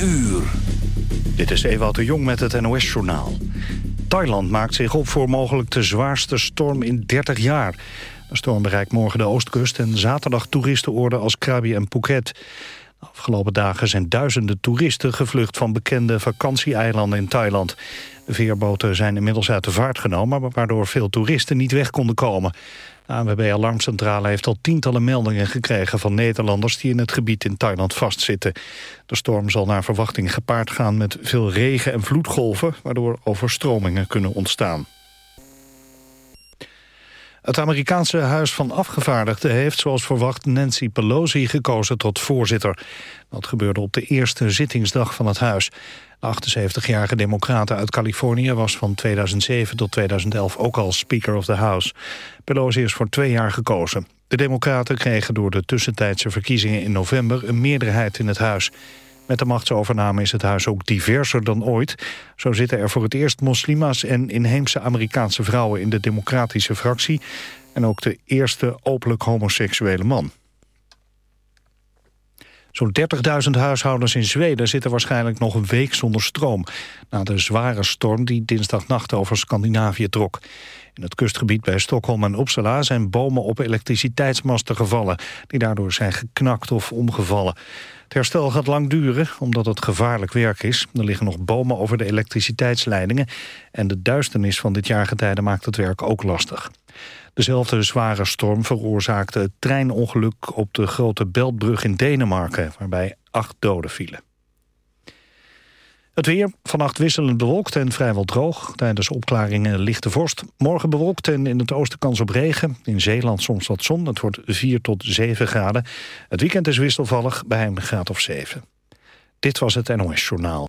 uur. Dit is Ewout de Jong met het NOS-journaal. Thailand maakt zich op voor mogelijk de zwaarste storm in 30 jaar. De storm bereikt morgen de oostkust en zaterdag toeristenoorden als Krabi en Phuket. Afgelopen dagen zijn duizenden toeristen gevlucht van bekende vakantieeilanden in Thailand. Veerboten zijn inmiddels uit de vaart genomen, waardoor veel toeristen niet weg konden komen. De ANWB Alarmcentrale heeft al tientallen meldingen gekregen van Nederlanders die in het gebied in Thailand vastzitten. De storm zal naar verwachting gepaard gaan met veel regen en vloedgolven, waardoor overstromingen kunnen ontstaan. Het Amerikaanse Huis van Afgevaardigden heeft zoals verwacht Nancy Pelosi gekozen tot voorzitter. Dat gebeurde op de eerste zittingsdag van het huis. De 78-jarige democrate uit Californië was van 2007 tot 2011 ook al Speaker of the House. Pelosi is voor twee jaar gekozen. De democraten kregen door de tussentijdse verkiezingen in november een meerderheid in het huis. Met de machtsovername is het huis ook diverser dan ooit. Zo zitten er voor het eerst moslima's en inheemse Amerikaanse vrouwen in de democratische fractie. En ook de eerste openlijk homoseksuele man. Zo'n 30.000 huishoudens in Zweden zitten waarschijnlijk nog een week zonder stroom... na de zware storm die dinsdagnacht over Scandinavië trok. In het kustgebied bij Stockholm en Uppsala zijn bomen op elektriciteitsmasten gevallen... die daardoor zijn geknakt of omgevallen. Het herstel gaat lang duren, omdat het gevaarlijk werk is. Er liggen nog bomen over de elektriciteitsleidingen... en de duisternis van dit jaargetijde maakt het werk ook lastig. Dezelfde zware storm veroorzaakte het treinongeluk op de grote Beltbrug in Denemarken, waarbij acht doden vielen. Het weer, vannacht wisselend bewolkt en vrijwel droog. Tijdens opklaringen lichte vorst. Morgen bewolkt en in het oosten kans op regen. In Zeeland soms wat zon. Het wordt 4 tot 7 graden. Het weekend is wisselvallig bij een graad of 7. Dit was het NOS Journaal.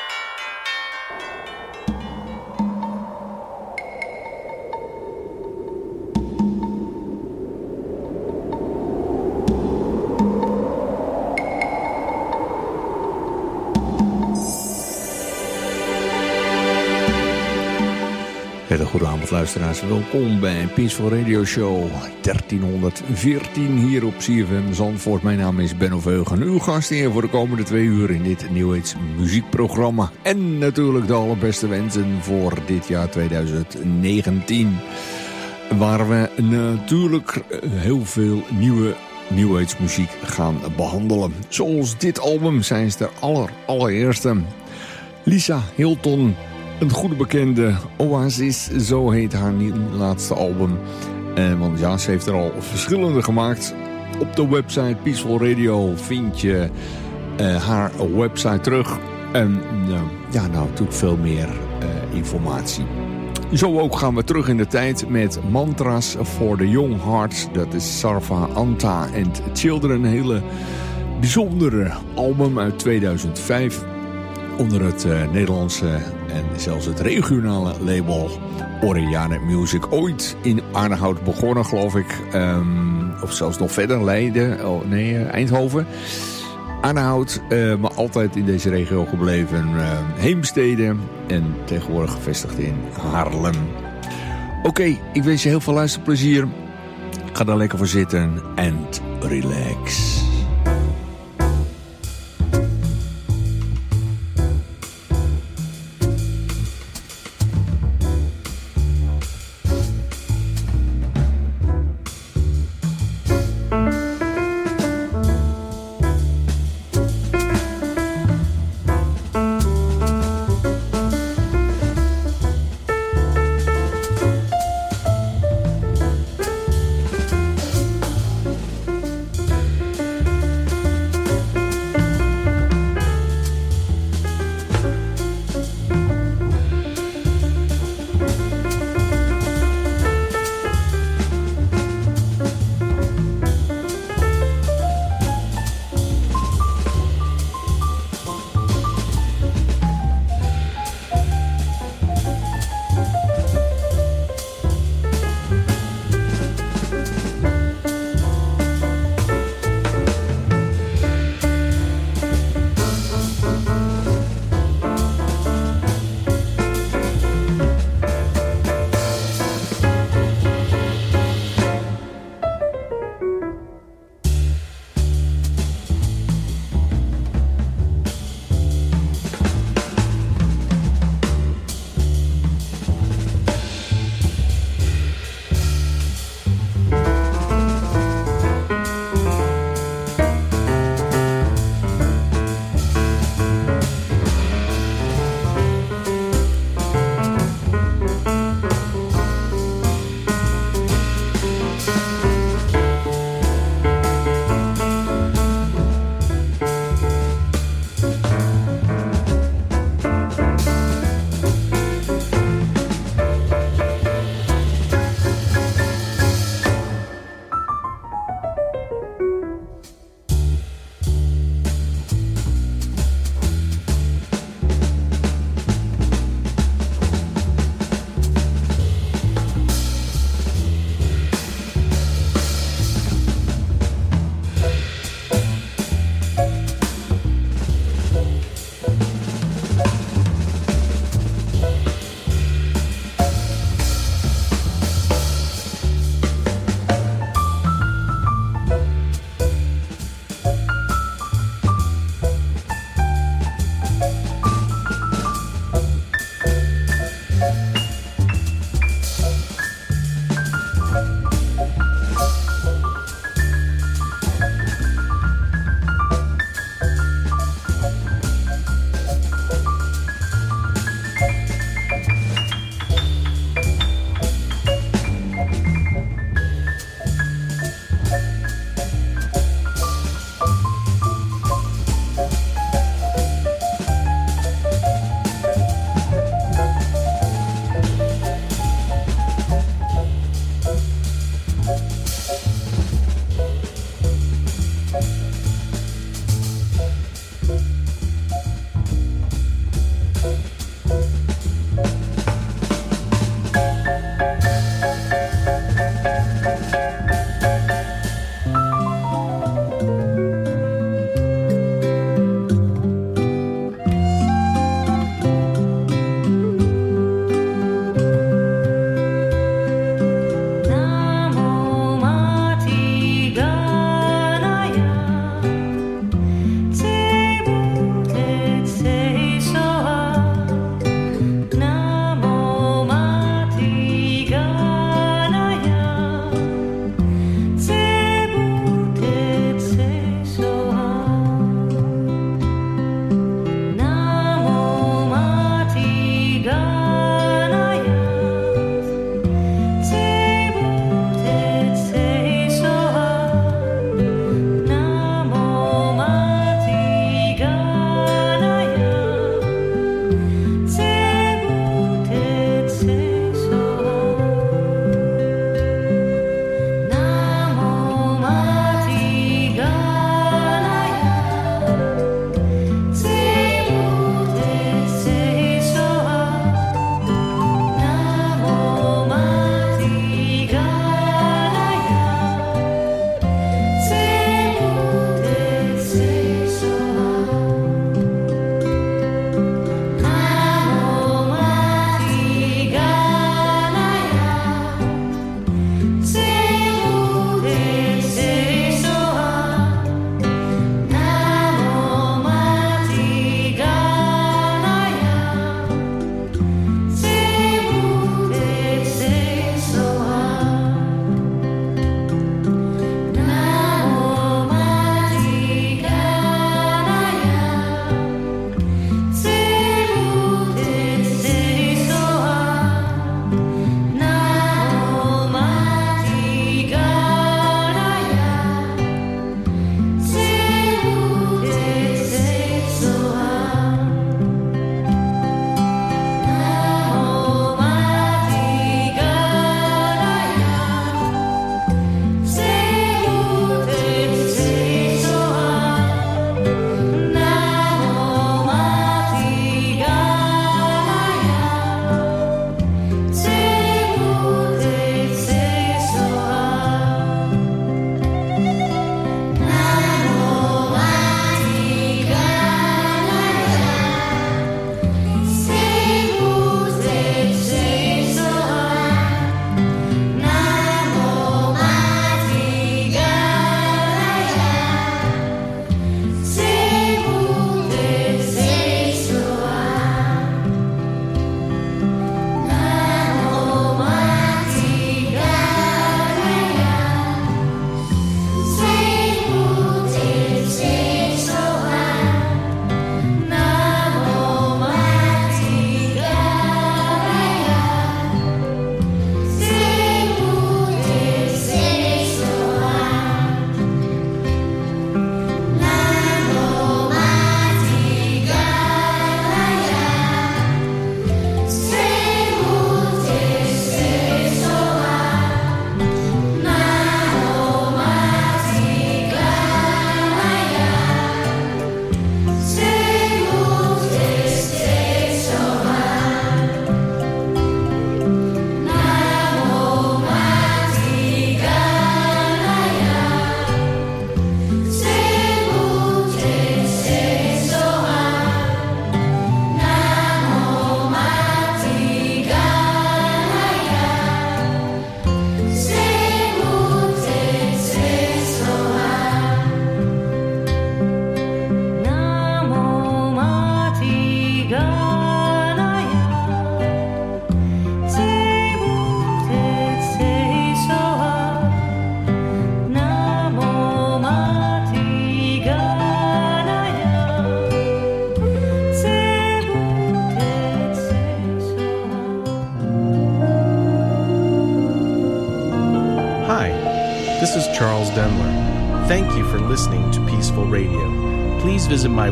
Luisteraars. Welkom bij Peaceful Radio Show 1314 hier op CFM Zandvoort. Mijn naam is Benno Veugen, uw gast hier voor de komende twee uur in dit Age muziekprogramma. En natuurlijk de allerbeste wensen voor dit jaar 2019. Waar we natuurlijk heel veel nieuwe Age muziek gaan behandelen. Zoals dit album zijn ze de aller, allereerste. Lisa Hilton een goede bekende Oasis, zo heet haar laatste album. En, want ja, ze heeft er al verschillende gemaakt. Op de website Peaceful Radio vind je uh, haar website terug. En uh, ja, nou, natuurlijk veel meer informatie. Zo ook gaan we terug in de tijd met Mantras for the Young Hearts. Dat is Sarva Anta and Children. Een hele bijzondere album uit 2005 onder het Nederlandse en zelfs het regionale label Oriane Music. Ooit in Arnhout begonnen, geloof ik. Um, of zelfs nog verder, Leiden, oh, nee, uh, Eindhoven. Arnhout, uh, maar altijd in deze regio gebleven. Heemstede en tegenwoordig gevestigd in Haarlem. Oké, ik wens je heel veel luisterplezier. Ga daar lekker voor zitten en relax.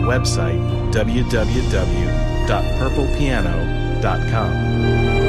Website, www.purplepiano.com.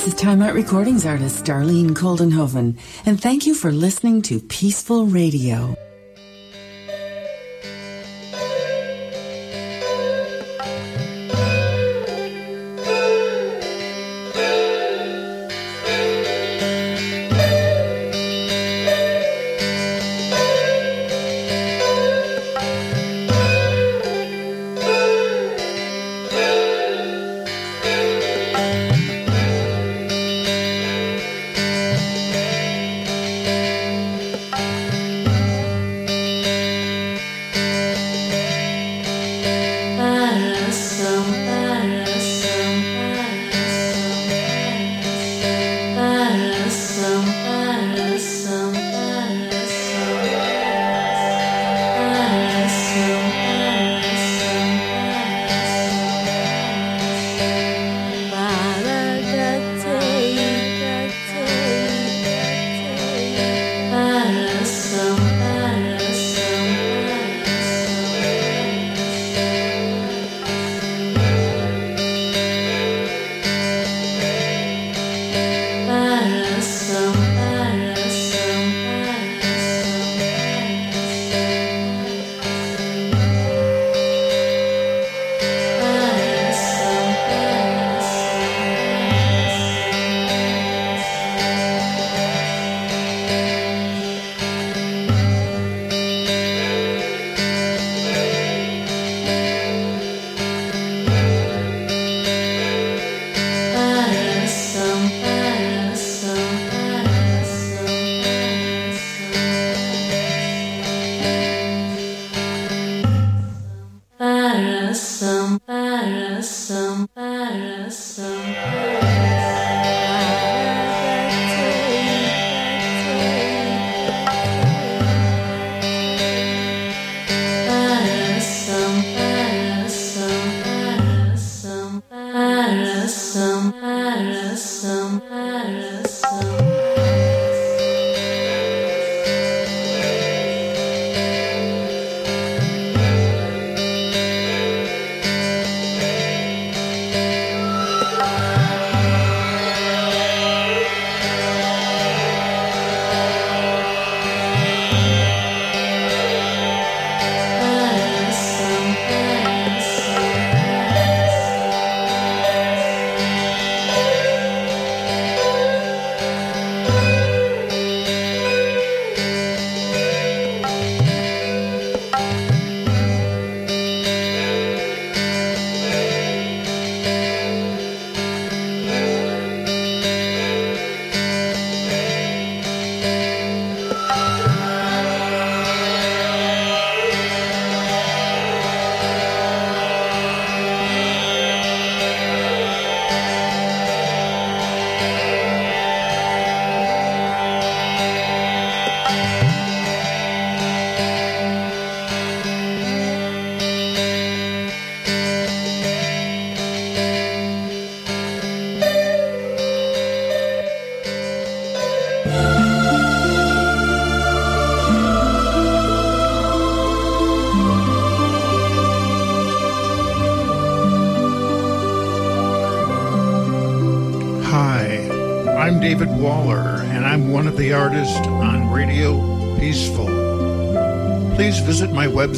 this is Time Out Recordings artist Darlene Coldenhoven, and thank you for listening to Peaceful Radio.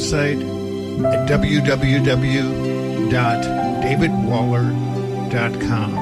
Website at www.davidwaller.com.